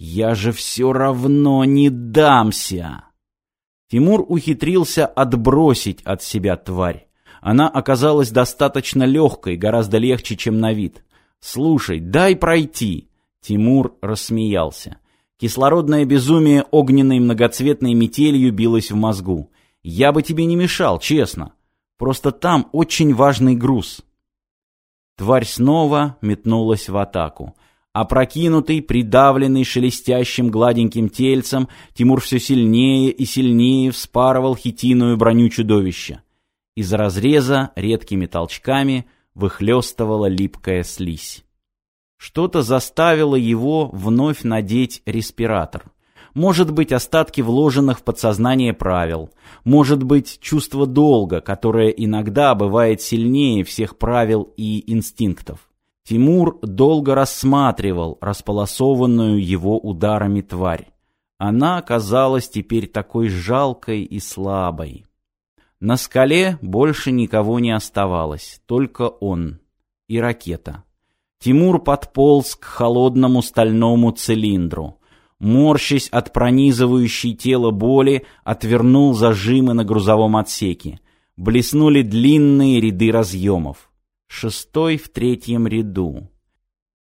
«Я же все равно не дамся!» Тимур ухитрился отбросить от себя тварь. Она оказалась достаточно легкой, гораздо легче, чем на вид. «Слушай, дай пройти!» Тимур рассмеялся. Кислородное безумие огненной многоцветной метелью билось в мозгу. «Я бы тебе не мешал, честно. Просто там очень важный груз». Тварь снова метнулась в атаку. Опрокинутый, придавленный шелестящим гладеньким тельцем, Тимур все сильнее и сильнее вспарывал хитиную броню чудовища. Из разреза редкими толчками выхлестывала липкая слизь. Что-то заставило его вновь надеть респиратор. Может быть, остатки вложенных в подсознание правил. Может быть, чувство долга, которое иногда бывает сильнее всех правил и инстинктов. Тимур долго рассматривал располосованную его ударами тварь. Она казалась теперь такой жалкой и слабой. На скале больше никого не оставалось, только он и ракета. Тимур подполз к холодному стальному цилиндру. Морщась от пронизывающей тело боли, отвернул зажимы на грузовом отсеке. Блеснули длинные ряды разъемов. Шестой в третьем ряду.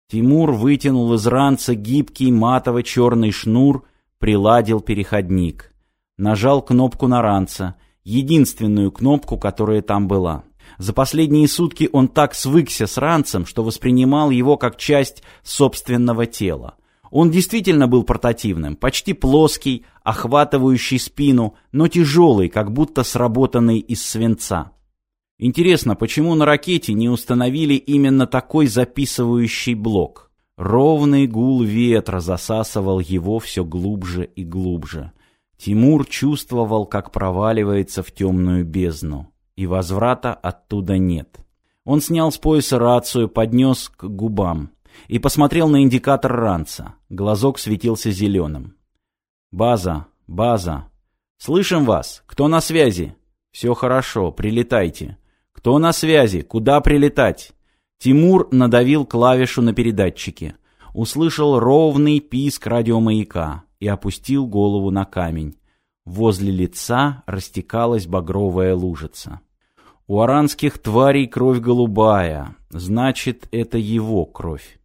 Тимур вытянул из ранца гибкий матово-черный шнур, приладил переходник. Нажал кнопку на ранца — единственную кнопку, которая там была. За последние сутки он так свыкся с ранцем, что воспринимал его как часть собственного тела. Он действительно был портативным, почти плоский, охватывающий спину, но тяжелый, как будто сработанный из свинца. Интересно, почему на ракете не установили именно такой записывающий блок? Ровный гул ветра засасывал его все глубже и глубже. Тимур чувствовал, как проваливается в темную бездну, и возврата оттуда нет. Он снял с пояса рацию, поднес к губам и посмотрел на индикатор ранца. Глазок светился зеленым. «База, база. Слышим вас. Кто на связи?» «Все хорошо, прилетайте». «Кто на связи? Куда прилетать?» Тимур надавил клавишу на передатчике. Услышал ровный писк радиомаяка и опустил голову на камень. Возле лица растекалась багровая лужица. У аранских тварей кровь голубая, значит, это его кровь.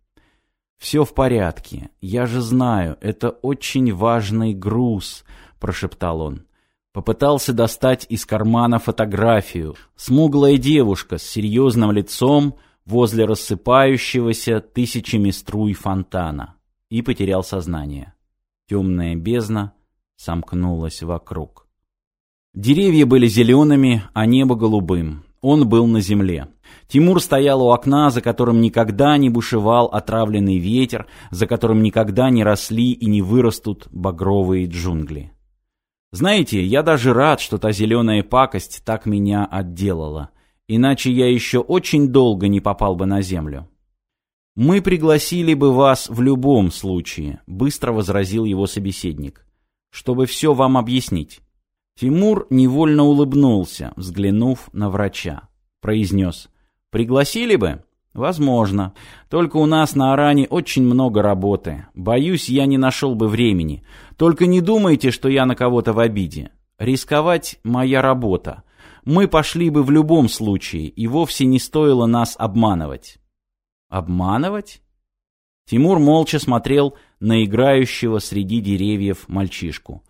«Все в порядке. Я же знаю, это очень важный груз», — прошептал он. Попытался достать из кармана фотографию. Смуглая девушка с серьезным лицом возле рассыпающегося тысячами струй фонтана. И потерял сознание. Темная бездна сомкнулась вокруг. Деревья были зелеными, а небо голубым. Он был на земле. Тимур стоял у окна, за которым никогда не бушевал отравленный ветер, за которым никогда не росли и не вырастут багровые джунгли. Знаете, я даже рад, что та зеленая пакость так меня отделала. Иначе я еще очень долго не попал бы на землю. «Мы пригласили бы вас в любом случае», — быстро возразил его собеседник, «чтобы все вам объяснить». Тимур невольно улыбнулся, взглянув на врача. Произнес, «Пригласили бы?» «Возможно. Только у нас на Аране очень много работы. Боюсь, я не нашел бы времени. Только не думайте, что я на кого-то в обиде. Рисковать — моя работа. Мы пошли бы в любом случае, и вовсе не стоило нас обманывать». Обманывать? Тимур молча смотрел на играющего среди деревьев мальчишку.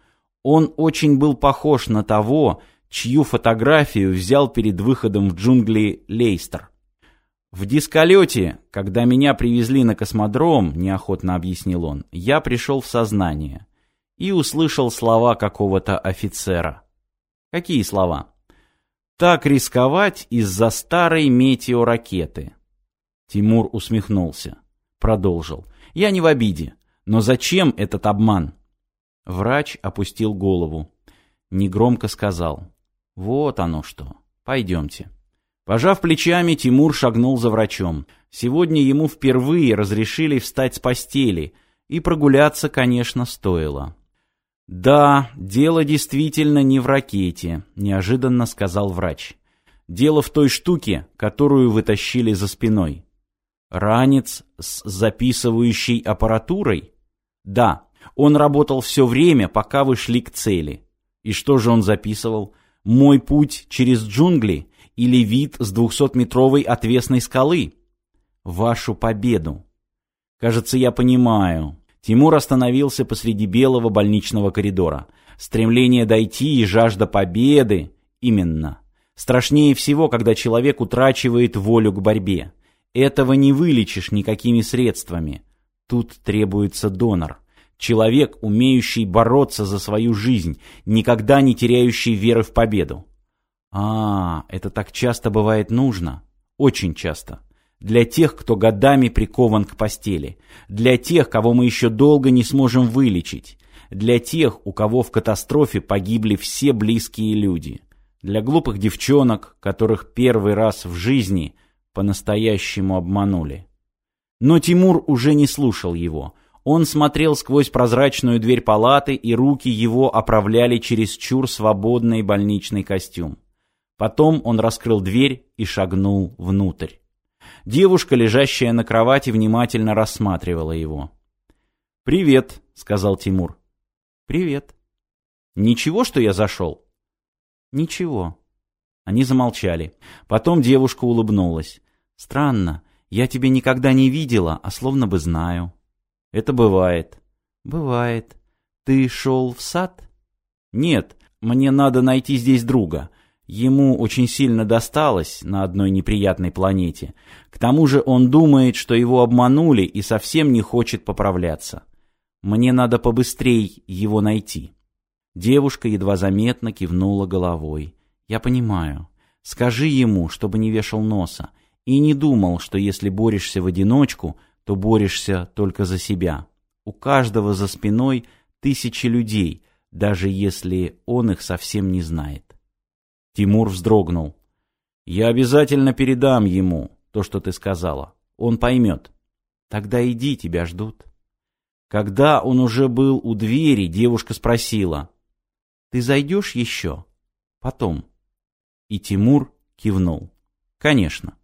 Он очень был похож на того, чью фотографию взял перед выходом в джунгли Лейстер. «В дисколете, когда меня привезли на космодром, — неохотно объяснил он, — я пришел в сознание и услышал слова какого-то офицера». «Какие слова?» «Так рисковать из-за старой метеоракеты». Тимур усмехнулся. Продолжил. «Я не в обиде. Но зачем этот обман?» Врач опустил голову. Негромко сказал. «Вот оно что. Пойдемте». Пожав плечами, Тимур шагнул за врачом. Сегодня ему впервые разрешили встать с постели, и прогуляться, конечно, стоило. «Да, дело действительно не в ракете», — неожиданно сказал врач. «Дело в той штуке, которую вытащили за спиной». Ранец с записывающей аппаратурой? Да, Он работал все время, пока вы шли к цели. И что же он записывал? «Мой путь через джунгли» или «Вид с двухсотметровой отвесной скалы»? Вашу победу. Кажется, я понимаю. Тимур остановился посреди белого больничного коридора. Стремление дойти и жажда победы. Именно. Страшнее всего, когда человек утрачивает волю к борьбе. Этого не вылечишь никакими средствами. Тут требуется донор. Человек, умеющий бороться за свою жизнь, никогда не теряющий веры в победу. А, это так часто бывает нужно. Очень часто. Для тех, кто годами прикован к постели. Для тех, кого мы еще долго не сможем вылечить. Для тех, у кого в катастрофе погибли все близкие люди. Для глупых девчонок, которых первый раз в жизни по-настоящему обманули. Но Тимур уже не слушал его. Он смотрел сквозь прозрачную дверь палаты, и руки его оправляли через чур свободный больничный костюм. Потом он раскрыл дверь и шагнул внутрь. Девушка, лежащая на кровати, внимательно рассматривала его. «Привет», — сказал Тимур. «Привет». «Ничего, что я зашел?» «Ничего». Они замолчали. Потом девушка улыбнулась. «Странно. Я тебя никогда не видела, а словно бы знаю». Это бывает. Бывает. Ты шел в сад? Нет, мне надо найти здесь друга. Ему очень сильно досталось на одной неприятной планете. К тому же он думает, что его обманули и совсем не хочет поправляться. Мне надо побыстрей его найти. Девушка едва заметно кивнула головой. Я понимаю. Скажи ему, чтобы не вешал носа. И не думал, что если борешься в одиночку, то борешься только за себя. У каждого за спиной тысячи людей, даже если он их совсем не знает. Тимур вздрогнул. «Я обязательно передам ему то, что ты сказала. Он поймет. Тогда иди, тебя ждут». Когда он уже был у двери, девушка спросила. «Ты зайдешь еще?» «Потом». И Тимур кивнул. «Конечно».